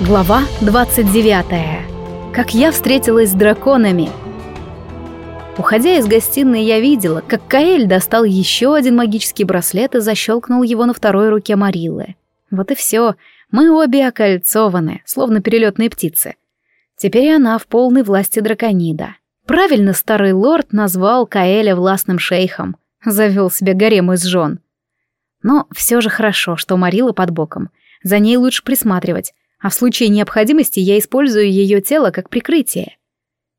Глава 29. Как я встретилась с драконами. Уходя из гостиной, я видела, как Каэль достал еще один магический браслет и защелкнул его на второй руке Марилы. Вот и все. Мы обе окольцованы, словно перелетные птицы. Теперь она в полной власти драконида. Правильно старый лорд назвал Каэля властным шейхом. Завел себе гарем из жен. Но все же хорошо, что Марила под боком. За ней лучше присматривать, а в случае необходимости я использую ее тело как прикрытие.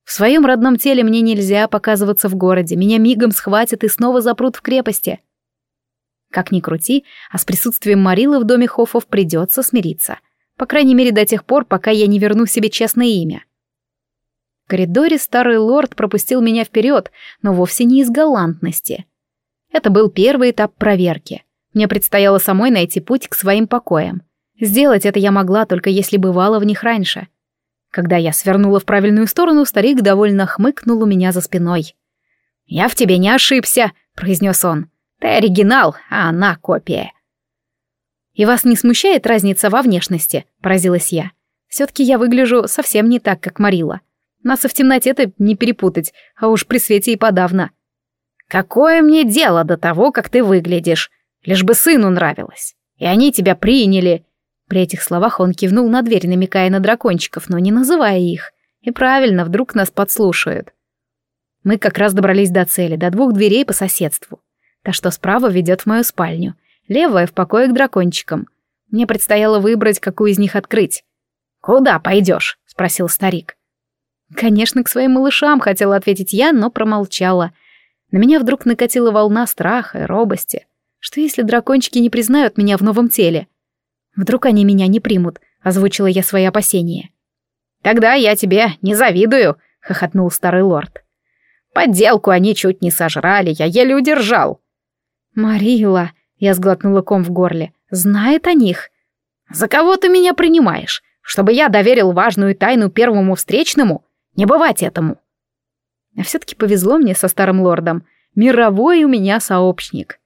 В своем родном теле мне нельзя показываться в городе, меня мигом схватят и снова запрут в крепости. Как ни крути, а с присутствием Марилы в доме Хофов придется смириться. По крайней мере, до тех пор, пока я не верну себе честное имя. В коридоре старый лорд пропустил меня вперед, но вовсе не из галантности. Это был первый этап проверки. Мне предстояло самой найти путь к своим покоям. Сделать это я могла, только если бывала в них раньше. Когда я свернула в правильную сторону, старик довольно хмыкнул у меня за спиной. «Я в тебе не ошибся», — произнес он. «Ты оригинал, а она копия». «И вас не смущает разница во внешности?» — поразилась я. «Все-таки я выгляжу совсем не так, как Марила. Нас и в темноте-то не перепутать, а уж при свете и подавно». «Какое мне дело до того, как ты выглядишь? Лишь бы сыну нравилось. И они тебя приняли, при этих словах он кивнул на дверь, намекая на дракончиков, но не называя их. И правильно, вдруг нас подслушают. Мы как раз добрались до цели, до двух дверей по соседству. Та, что справа, ведет в мою спальню, левая — в покое к дракончикам. Мне предстояло выбрать, какую из них открыть. «Куда пойдешь?» — спросил старик. «Конечно, к своим малышам», — хотела ответить я, но промолчала. На меня вдруг накатила волна страха и робости. Что если дракончики не признают меня в новом теле? Вдруг они меня не примут, озвучила я свои опасения. Тогда я тебе не завидую, хохотнул старый лорд. Подделку они чуть не сожрали, я еле удержал. Марила, я сглотнула ком в горле, знает о них. За кого ты меня принимаешь? Чтобы я доверил важную тайну первому встречному? Не бывать этому. А все-таки повезло мне со старым лордом. Мировой у меня сообщник.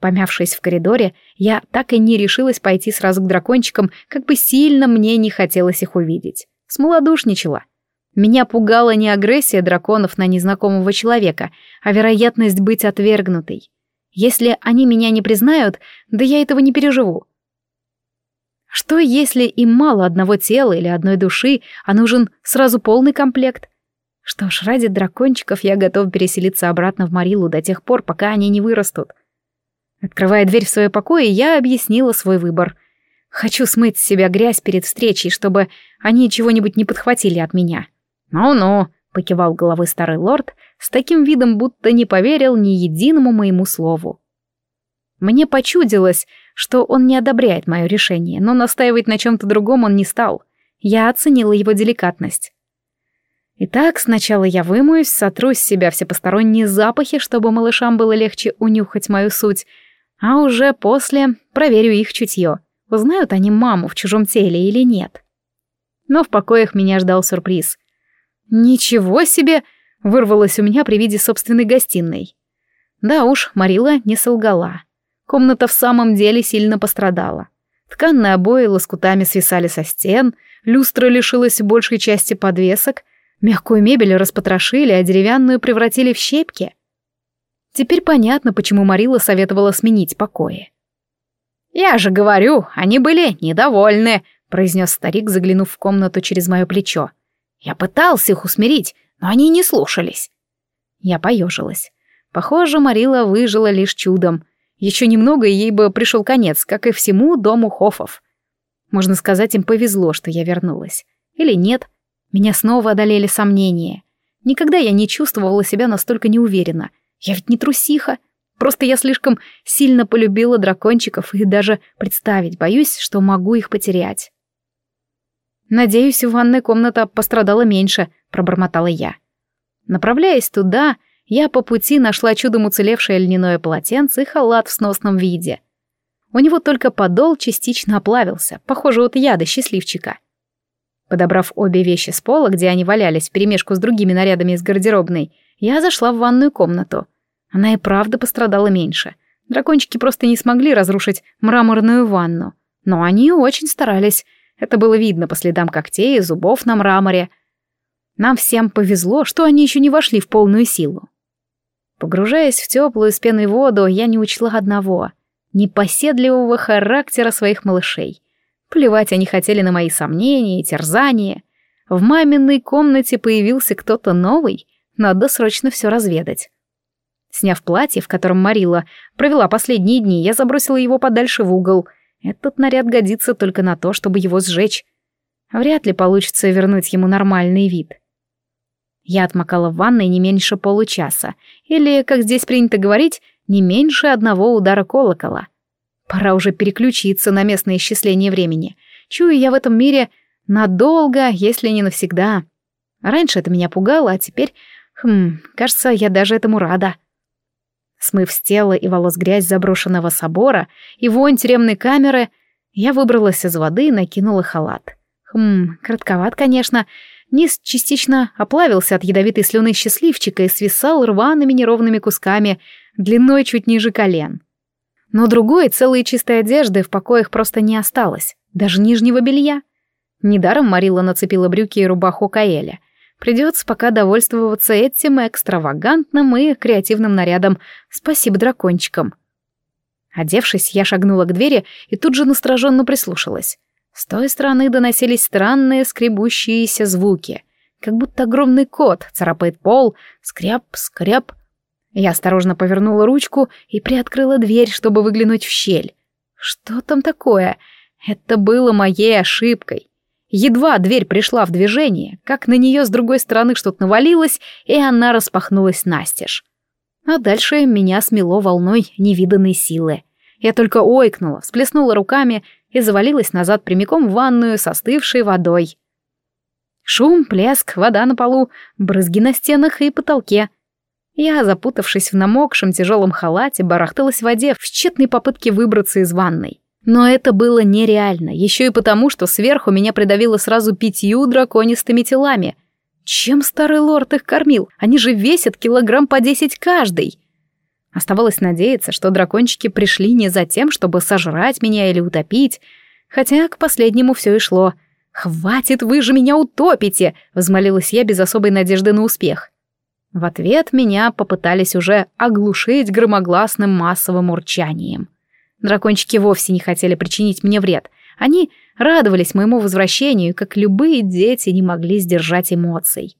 Помявшись в коридоре, я так и не решилась пойти сразу к дракончикам, как бы сильно мне не хотелось их увидеть. Смолодушничала. Меня пугала не агрессия драконов на незнакомого человека, а вероятность быть отвергнутой. Если они меня не признают, да я этого не переживу. Что если им мало одного тела или одной души, а нужен сразу полный комплект? Что ж, ради дракончиков я готов переселиться обратно в Марилу до тех пор, пока они не вырастут. Открывая дверь в свое покое, я объяснила свой выбор. Хочу смыть с себя грязь перед встречей, чтобы они чего-нибудь не подхватили от меня. «Ну-ну», — покивал головой старый лорд, с таким видом, будто не поверил ни единому моему слову. Мне почудилось, что он не одобряет мое решение, но настаивать на чем-то другом он не стал. Я оценила его деликатность. Итак, сначала я вымоюсь, сотру с себя все посторонние запахи, чтобы малышам было легче унюхать мою суть, а уже после проверю их чутье. Узнают они маму в чужом теле или нет. Но в покоях меня ждал сюрприз. «Ничего себе!» — вырвалось у меня при виде собственной гостиной. Да уж, Марила не солгала. Комната в самом деле сильно пострадала. Тканные обои лоскутами свисали со стен, люстра лишилась большей части подвесок, мягкую мебель распотрошили, а деревянную превратили в щепки — Теперь понятно, почему Марила советовала сменить покои. «Я же говорю, они были недовольны», — произнес старик, заглянув в комнату через мое плечо. «Я пытался их усмирить, но они не слушались». Я поежилась. Похоже, Марила выжила лишь чудом. Еще немного, и ей бы пришел конец, как и всему дому Хофов. Можно сказать, им повезло, что я вернулась. Или нет, меня снова одолели сомнения. Никогда я не чувствовала себя настолько неуверенно — я ведь не трусиха. Просто я слишком сильно полюбила дракончиков и даже представить боюсь, что могу их потерять. «Надеюсь, ванная комната пострадала меньше», — пробормотала я. Направляясь туда, я по пути нашла чудом уцелевшее льняное полотенце и халат в сносном виде. У него только подол частично оплавился, похоже, от яда счастливчика. Подобрав обе вещи с пола, где они валялись вперемешку с другими нарядами из гардеробной, я зашла в ванную комнату. Она и правда пострадала меньше. Дракончики просто не смогли разрушить мраморную ванну. Но они очень старались. Это было видно по следам когтей и зубов на мраморе. Нам всем повезло, что они еще не вошли в полную силу. Погружаясь в теплую с пеной воду, я не учла одного — непоседливого характера своих малышей. Плевать они хотели на мои сомнения и терзания. В маминой комнате появился кто-то новый, надо срочно все разведать. Сняв платье, в котором Марила провела последние дни, я забросила его подальше в угол. Этот наряд годится только на то, чтобы его сжечь. Вряд ли получится вернуть ему нормальный вид. Я отмокала в ванной не меньше получаса, или, как здесь принято говорить, не меньше одного удара колокола. Пора уже переключиться на местное исчисление времени. Чую я в этом мире надолго, если не навсегда. Раньше это меня пугало, а теперь... Хм, кажется, я даже этому рада. Смыв с тела и волос грязь заброшенного собора и вонь тюремной камеры, я выбралась из воды и накинула халат. Хм, коротковат, конечно. Низ частично оплавился от ядовитой слюны счастливчика и свисал рваными неровными кусками, длиной чуть ниже колен. Но другой, целой чистой одежды в покоях просто не осталось, даже нижнего белья. Недаром Марила нацепила брюки и рубаху Каэля — Придется пока довольствоваться этим экстравагантным и креативным нарядом. Спасибо дракончикам. Одевшись, я шагнула к двери и тут же настороженно прислушалась. С той стороны доносились странные скребущиеся звуки, как будто огромный кот царапает пол, скряб, скряб. Я осторожно повернула ручку и приоткрыла дверь, чтобы выглянуть в щель. Что там такое? Это было моей ошибкой. Едва дверь пришла в движение, как на нее с другой стороны что-то навалилось, и она распахнулась настежь. А дальше меня смело волной невиданной силы. Я только ойкнула, всплеснула руками и завалилась назад прямиком в ванную с остывшей водой. Шум, плеск, вода на полу, брызги на стенах и потолке. Я, запутавшись в намокшем тяжелом халате, барахталась в воде в тщетной попытке выбраться из ванной. Но это было нереально, еще и потому, что сверху меня придавило сразу пятью драконистыми телами. Чем старый лорд их кормил? Они же весят килограмм по десять каждый. Оставалось надеяться, что дракончики пришли не за тем, чтобы сожрать меня или утопить, хотя к последнему все и шло. «Хватит, вы же меня утопите!» — взмолилась я без особой надежды на успех. В ответ меня попытались уже оглушить громогласным массовым урчанием. Дракончики вовсе не хотели причинить мне вред. Они радовались моему возвращению, как любые дети не могли сдержать эмоций.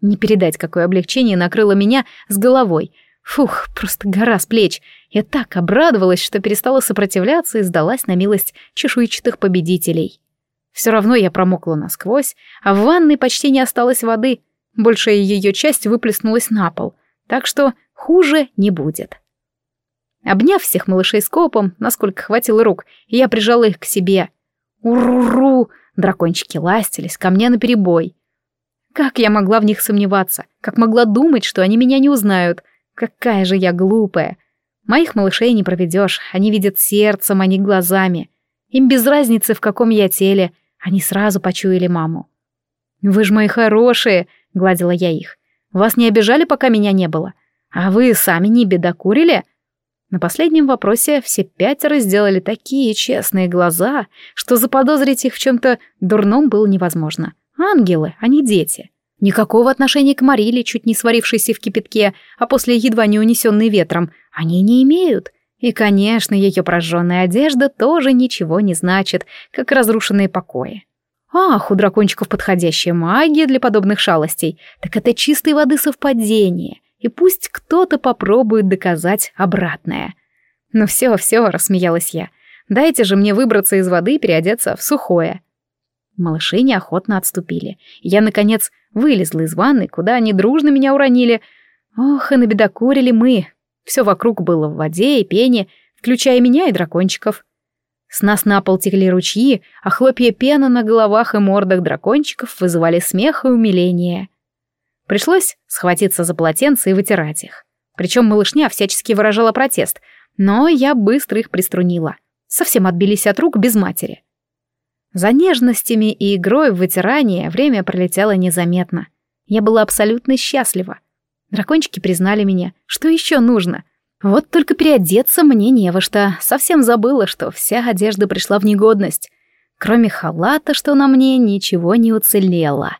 Не передать, какое облегчение накрыло меня с головой. Фух, просто гора с плеч. Я так обрадовалась, что перестала сопротивляться и сдалась на милость чешуйчатых победителей. Все равно я промокла насквозь, а в ванной почти не осталось воды. Большая ее часть выплеснулась на пол, так что хуже не будет. Обняв всех малышей скопом, насколько хватило рук, я прижала их к себе. Уру-ру! Дракончики ластились ко мне наперебой. Как я могла в них сомневаться? Как могла думать, что они меня не узнают? Какая же я глупая! Моих малышей не проведешь, они видят сердцем, а не глазами. Им без разницы, в каком я теле, они сразу почуяли маму. «Вы ж мои хорошие!» — гладила я их. «Вас не обижали, пока меня не было? А вы сами не бедокурили?» На последнем вопросе все пятеро сделали такие честные глаза, что заподозрить их в чем-то дурном было невозможно. Ангелы, а не дети. Никакого отношения к Мариле, чуть не сварившейся в кипятке, а после едва не унесенной ветром, они не имеют. И, конечно, ее прожженная одежда тоже ничего не значит, как разрушенные покои. Ах, у дракончиков подходящая магия для подобных шалостей. Так это чистой воды совпадение и пусть кто-то попробует доказать обратное. «Ну все, все», — рассмеялась я, — «дайте же мне выбраться из воды и переодеться в сухое». Малыши неохотно отступили. Я, наконец, вылезла из ванны, куда они дружно меня уронили. Ох, и набедокурили мы. Все вокруг было в воде и пене, включая меня и дракончиков. С нас на пол текли ручьи, а хлопья пена на головах и мордах дракончиков вызывали смех и умиление. Пришлось схватиться за полотенце и вытирать их. Причем малышня всячески выражала протест, но я быстро их приструнила. Совсем отбились от рук без матери. За нежностями и игрой в вытирание время пролетело незаметно. Я была абсолютно счастлива. Дракончики признали меня. Что еще нужно? Вот только переодеться мне не во что. Совсем забыла, что вся одежда пришла в негодность. Кроме халата, что на мне, ничего не уцелело.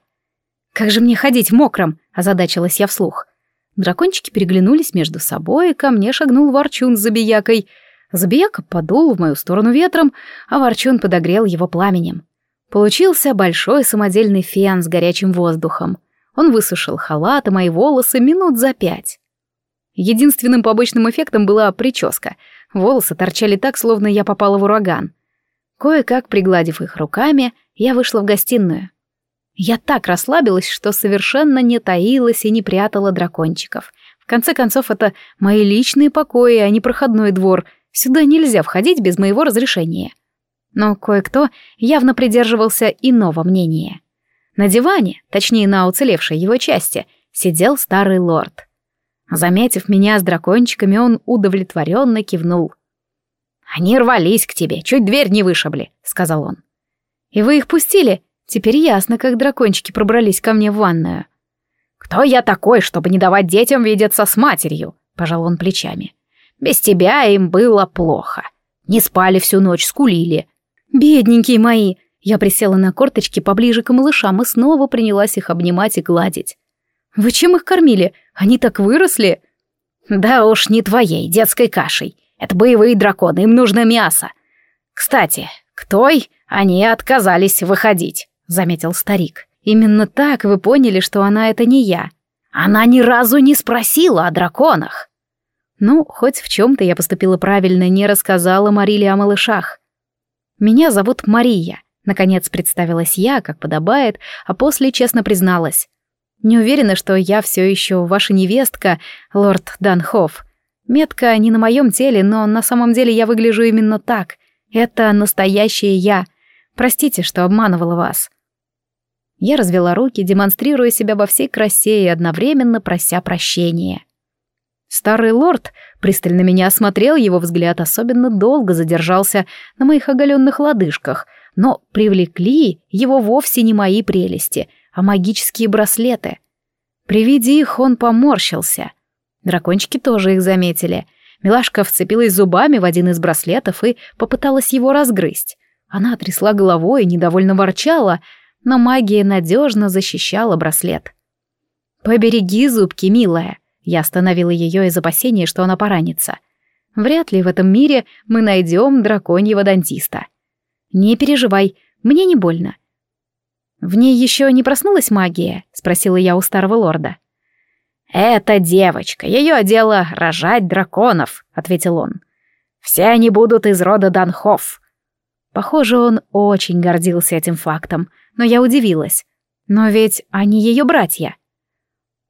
«Как же мне ходить в мокром?» — озадачилась я вслух. Дракончики переглянулись между собой, и ко мне шагнул ворчун с забиякой. Забияка подул в мою сторону ветром, а ворчун подогрел его пламенем. Получился большой самодельный фен с горячим воздухом. Он высушил халат и мои волосы минут за пять. Единственным побочным эффектом была прическа. Волосы торчали так, словно я попала в ураган. Кое-как пригладив их руками, я вышла в гостиную. Я так расслабилась, что совершенно не таилась и не прятала дракончиков. В конце концов, это мои личные покои, а не проходной двор. Сюда нельзя входить без моего разрешения. Но кое-кто явно придерживался иного мнения. На диване, точнее на уцелевшей его части, сидел старый лорд. Заметив меня с дракончиками, он удовлетворенно кивнул. «Они рвались к тебе, чуть дверь не вышибли», — сказал он. «И вы их пустили? Теперь ясно, как дракончики пробрались ко мне в ванную». «Кто я такой, чтобы не давать детям видеться с матерью?» — пожал он плечами. «Без тебя им было плохо. Не спали всю ночь, скулили. «Бедненькие мои!» Я присела на корточки поближе к малышам и снова принялась их обнимать и гладить. «Вы чем их кормили? Они так выросли?» «Да уж не твоей детской кашей. Это боевые драконы, им нужно мясо. Кстати, к той они отказались выходить», — заметил старик. «Именно так вы поняли, что она это не я. Она ни разу не спросила о драконах». Ну, хоть в чем-то я поступила правильно, не рассказала Мариле о малышах. «Меня зовут Мария», — наконец представилась я, как подобает, а после честно призналась. «Не уверена, что я все еще ваша невестка, лорд Данхоф. Метка не на моем теле, но на самом деле я выгляжу именно так. Это настоящее я. Простите, что обманывала вас». Я развела руки, демонстрируя себя во всей красе и одновременно прося прощения. Старый лорд пристально меня осмотрел, его взгляд особенно долго задержался на моих оголенных лодыжках, но привлекли его вовсе не мои прелести, а магические браслеты. При виде их он поморщился. Дракончики тоже их заметили. Милашка вцепилась зубами в один из браслетов и попыталась его разгрызть. Она трясла головой и недовольно ворчала, но магия надежно защищала браслет. «Побереги зубки, милая», я остановила ее из опасения, что она поранится. Вряд ли в этом мире мы найдем драконьего дантиста. Не переживай, мне не больно. В ней еще не проснулась магия? спросила я у старого лорда. Это девочка, ее дело рожать драконов, ответил он. Все они будут из рода Данхов. Похоже, он очень гордился этим фактом, но я удивилась. Но ведь они ее братья.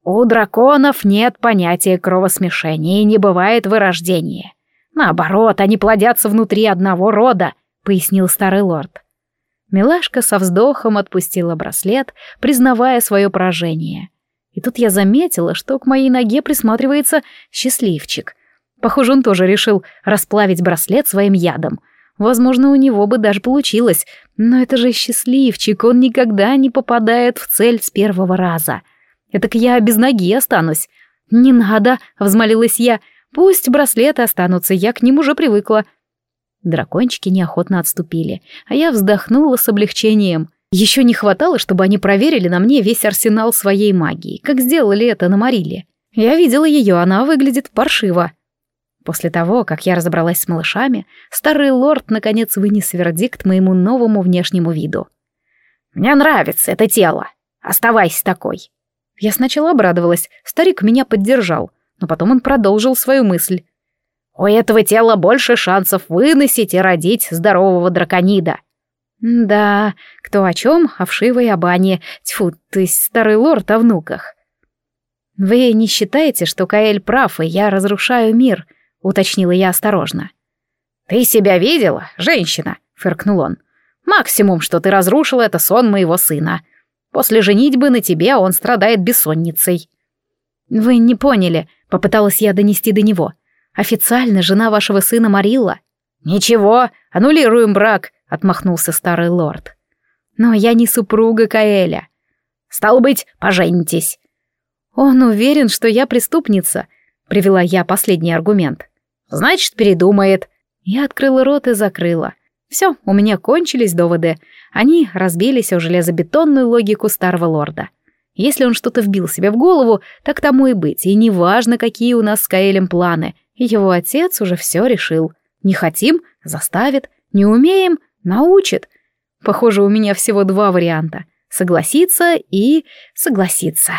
У драконов нет понятия кровосмешения и не бывает вырождения. Наоборот, они плодятся внутри одного рода, пояснил старый лорд. Милашка со вздохом отпустила браслет, признавая свое поражение. И тут я заметила, что к моей ноге присматривается счастливчик. Похоже, он тоже решил расплавить браслет своим ядом. Возможно, у него бы даже получилось, но это же счастливчик, он никогда не попадает в цель с первого раза. Этак я без ноги останусь. Не надо, взмолилась я. Пусть браслеты останутся, я к ним уже привыкла. Дракончики неохотно отступили, а я вздохнула с облегчением. Еще не хватало, чтобы они проверили на мне весь арсенал своей магии, как сделали это на Мариле. Я видела ее, она выглядит паршиво. После того, как я разобралась с малышами, старый лорд наконец вынес вердикт моему новому внешнему виду. «Мне нравится это тело. Оставайся такой. Я сначала обрадовалась, старик меня поддержал, но потом он продолжил свою мысль. «У этого тела больше шансов выносить и родить здорового драконида». «Да, кто о чем, о вшивой о бане. Тьфу, ты старый лорд о внуках». «Вы не считаете, что Каэль прав, и я разрушаю мир?» — уточнила я осторожно. «Ты себя видела, женщина?» — фыркнул он. «Максимум, что ты разрушила, это сон моего сына. После женитьбы на тебе он страдает бессонницей». «Вы не поняли», — попыталась я донести до него. «Официально жена вашего сына Марилла». «Ничего, аннулируем брак», — отмахнулся старый лорд. «Но я не супруга Каэля». «Стало быть, поженитесь». «Он уверен, что я преступница», — привела я последний аргумент. «Значит, передумает». Я открыла рот и закрыла. Все, у меня кончились доводы. Они разбились о железобетонную логику старого лорда. Если он что-то вбил себе в голову, так тому и быть, и неважно, какие у нас с Каэлем планы. Его отец уже все решил. Не хотим — заставит, не умеем — научит. Похоже, у меня всего два варианта — согласиться и согласиться.